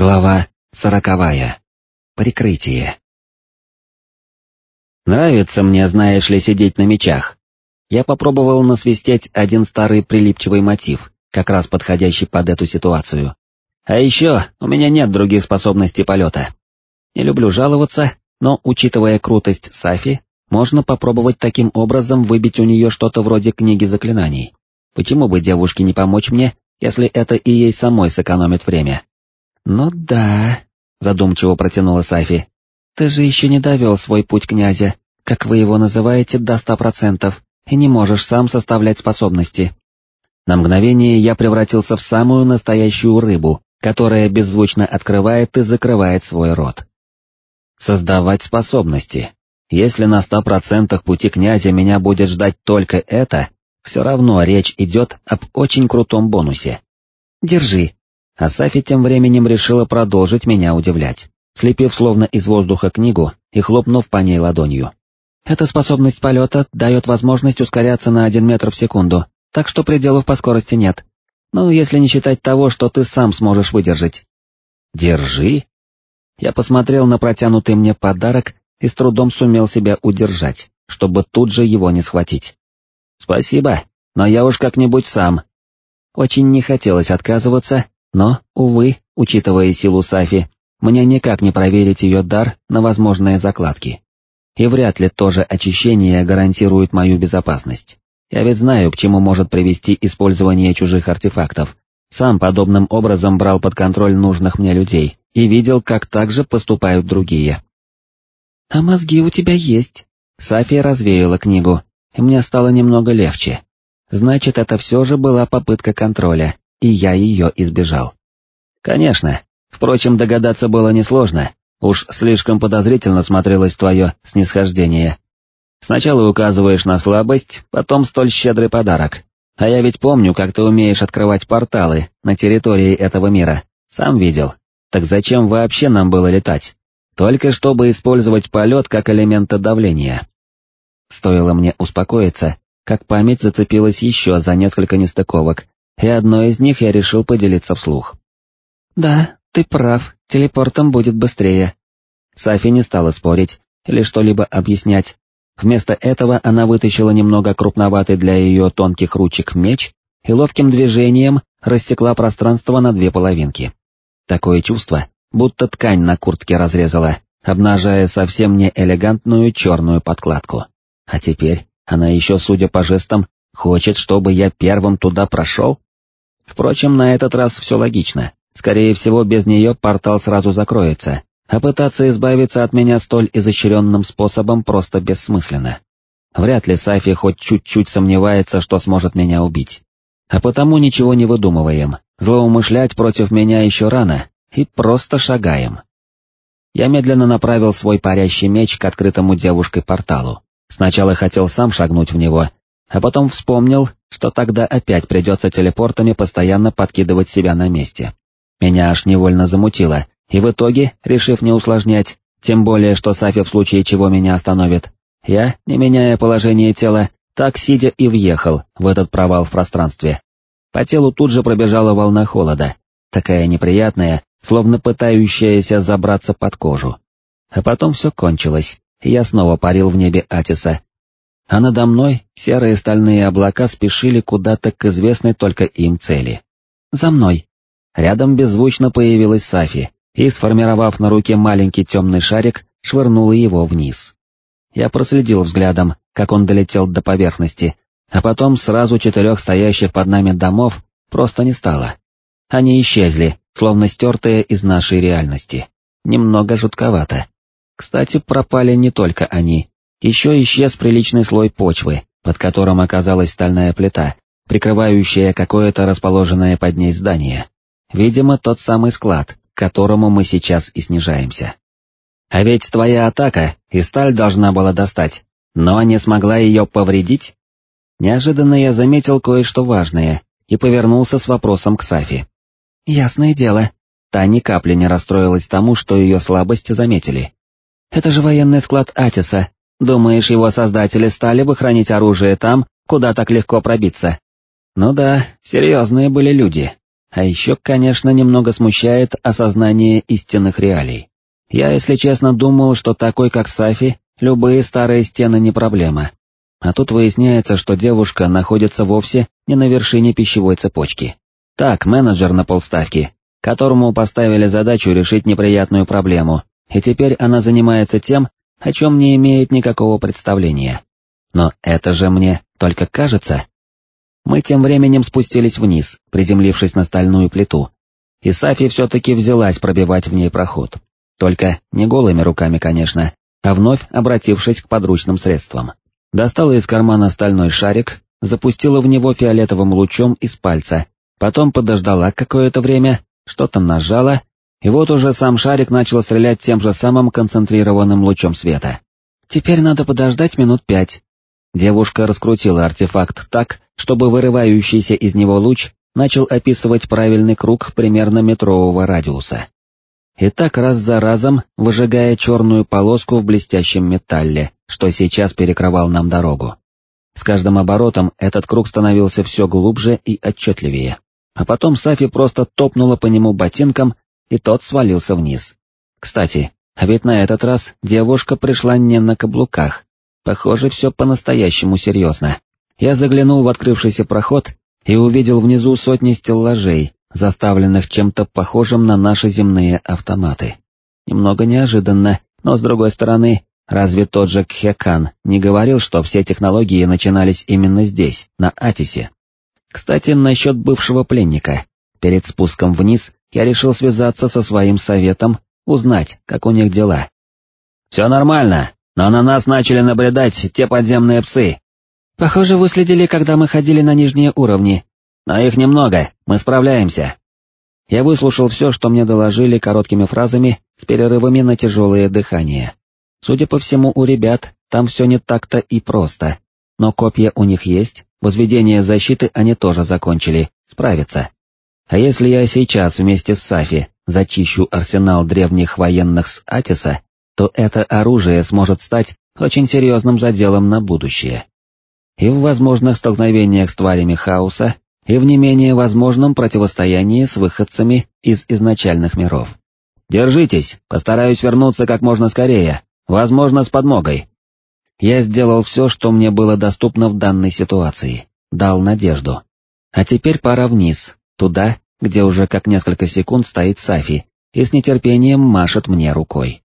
Глава сороковая. Прикрытие. Нравится мне, знаешь ли, сидеть на мечах. Я попробовал насвистеть один старый прилипчивый мотив, как раз подходящий под эту ситуацию. А еще у меня нет других способностей полета. Не люблю жаловаться, но, учитывая крутость Сафи, можно попробовать таким образом выбить у нее что-то вроде книги заклинаний. Почему бы девушке не помочь мне, если это и ей самой сэкономит время? «Ну да», — задумчиво протянула Сафи. «Ты же еще не довел свой путь князя, как вы его называете, до ста процентов, и не можешь сам составлять способности». На мгновение я превратился в самую настоящую рыбу, которая беззвучно открывает и закрывает свой рот. Создавать способности. Если на ста процентах пути князя меня будет ждать только это, все равно речь идет об очень крутом бонусе. Держи, а Сафи тем временем решила продолжить меня удивлять, слепив словно из воздуха книгу и хлопнув по ней ладонью. Эта способность полета дает возможность ускоряться на один метр в секунду, так что пределов по скорости нет. Ну, если не считать того, что ты сам сможешь выдержать. Держи. Я посмотрел на протянутый мне подарок и с трудом сумел себя удержать, чтобы тут же его не схватить. Спасибо, но я уж как-нибудь сам. Очень не хотелось отказываться, но, увы, учитывая силу Сафи, мне никак не проверить ее дар на возможные закладки. И вряд ли тоже очищение гарантирует мою безопасность. Я ведь знаю, к чему может привести использование чужих артефактов. Сам подобным образом брал под контроль нужных мне людей и видел, как так же поступают другие. «А мозги у тебя есть», — Сафи развеяла книгу, и мне стало немного легче. Значит, это все же была попытка контроля, и я ее избежал. Конечно, впрочем, догадаться было несложно, уж слишком подозрительно смотрелось твое снисхождение. Сначала указываешь на слабость, потом столь щедрый подарок. А я ведь помню, как ты умеешь открывать порталы на территории этого мира, сам видел. Так зачем вообще нам было летать? Только чтобы использовать полет как элемента давления. Стоило мне успокоиться, как память зацепилась еще за несколько нестыковок, и одной из них я решил поделиться вслух. «Да, ты прав, телепортом будет быстрее». Сафи не стала спорить или что-либо объяснять. Вместо этого она вытащила немного крупноватый для ее тонких ручек меч и ловким движением растекла пространство на две половинки. Такое чувство, будто ткань на куртке разрезала, обнажая совсем не элегантную черную подкладку. А теперь она еще, судя по жестам, хочет, чтобы я первым туда прошел? Впрочем, на этот раз все логично. Скорее всего, без нее портал сразу закроется, а пытаться избавиться от меня столь изощренным способом просто бессмысленно. Вряд ли Сафи хоть чуть-чуть сомневается, что сможет меня убить. А потому ничего не выдумываем, злоумышлять против меня еще рано, и просто шагаем. Я медленно направил свой парящий меч к открытому девушкой порталу. Сначала хотел сам шагнуть в него, а потом вспомнил, что тогда опять придется телепортами постоянно подкидывать себя на месте. Меня аж невольно замутило, и в итоге, решив не усложнять, тем более, что Сафи в случае чего меня остановит, я, не меняя положение тела, так сидя и въехал в этот провал в пространстве. По телу тут же пробежала волна холода, такая неприятная, словно пытающаяся забраться под кожу. А потом все кончилось, и я снова парил в небе Атиса, а надо мной серые стальные облака спешили куда-то к известной только им цели. «За мной!» Рядом беззвучно появилась Сафи, и, сформировав на руке маленький темный шарик, швырнула его вниз. Я проследил взглядом, как он долетел до поверхности, а потом сразу четырех стоящих под нами домов просто не стало. Они исчезли, словно стертые из нашей реальности. Немного жутковато. Кстати, пропали не только они, еще исчез приличный слой почвы, под которым оказалась стальная плита, прикрывающая какое-то расположенное под ней здание. Видимо, тот самый склад, к которому мы сейчас и снижаемся. А ведь твоя атака и сталь должна была достать, но не смогла ее повредить? Неожиданно я заметил кое-что важное и повернулся с вопросом к Сафи. Ясное дело, та ни капли не расстроилась тому, что ее слабости заметили. Это же военный склад Атиса, Думаешь, его создатели стали бы хранить оружие там, куда так легко пробиться? Ну да, серьезные были люди. А еще, конечно, немного смущает осознание истинных реалий. Я, если честно, думал, что такой, как Сафи, любые старые стены не проблема. А тут выясняется, что девушка находится вовсе не на вершине пищевой цепочки. Так, менеджер на полставки, которому поставили задачу решить неприятную проблему, и теперь она занимается тем, о чем не имеет никакого представления. Но это же мне только кажется. Мы тем временем спустились вниз, приземлившись на стальную плиту, и Сафи все-таки взялась пробивать в ней проход. Только не голыми руками, конечно, а вновь обратившись к подручным средствам. Достала из кармана стальной шарик, запустила в него фиолетовым лучом из пальца, потом подождала какое-то время, что-то нажала, и вот уже сам шарик начал стрелять тем же самым концентрированным лучом света. Теперь надо подождать минут пять. Девушка раскрутила артефакт так, чтобы вырывающийся из него луч начал описывать правильный круг примерно метрового радиуса. И так раз за разом, выжигая черную полоску в блестящем металле, что сейчас перекрывал нам дорогу. С каждым оборотом этот круг становился все глубже и отчетливее. А потом Сафи просто топнула по нему ботинком, и тот свалился вниз. Кстати, а ведь на этот раз девушка пришла не на каблуках. Похоже, все по-настоящему серьезно. Я заглянул в открывшийся проход и увидел внизу сотни стеллажей, заставленных чем-то похожим на наши земные автоматы. Немного неожиданно, но с другой стороны, разве тот же Кхекан не говорил, что все технологии начинались именно здесь, на Атисе? Кстати, насчет бывшего пленника. Перед спуском вниз я решил связаться со своим советом, узнать, как у них дела. «Все нормально, но на нас начали наблюдать те подземные псы». «Похоже, вы следили, когда мы ходили на нижние уровни. Но их немного, мы справляемся». Я выслушал все, что мне доложили короткими фразами с перерывами на тяжелое дыхание. Судя по всему, у ребят там все не так-то и просто, но копья у них есть, возведение защиты они тоже закончили, справятся. А если я сейчас вместе с Сафи зачищу арсенал древних военных с Атиса, то это оружие сможет стать очень серьезным заделом на будущее. И в возможных столкновениях с тварями хаоса, и в не менее возможном противостоянии с выходцами из изначальных миров. Держитесь, постараюсь вернуться как можно скорее, возможно, с подмогой. Я сделал все, что мне было доступно в данной ситуации, дал надежду. А теперь пора вниз, туда, где уже как несколько секунд стоит Сафи, и с нетерпением машет мне рукой.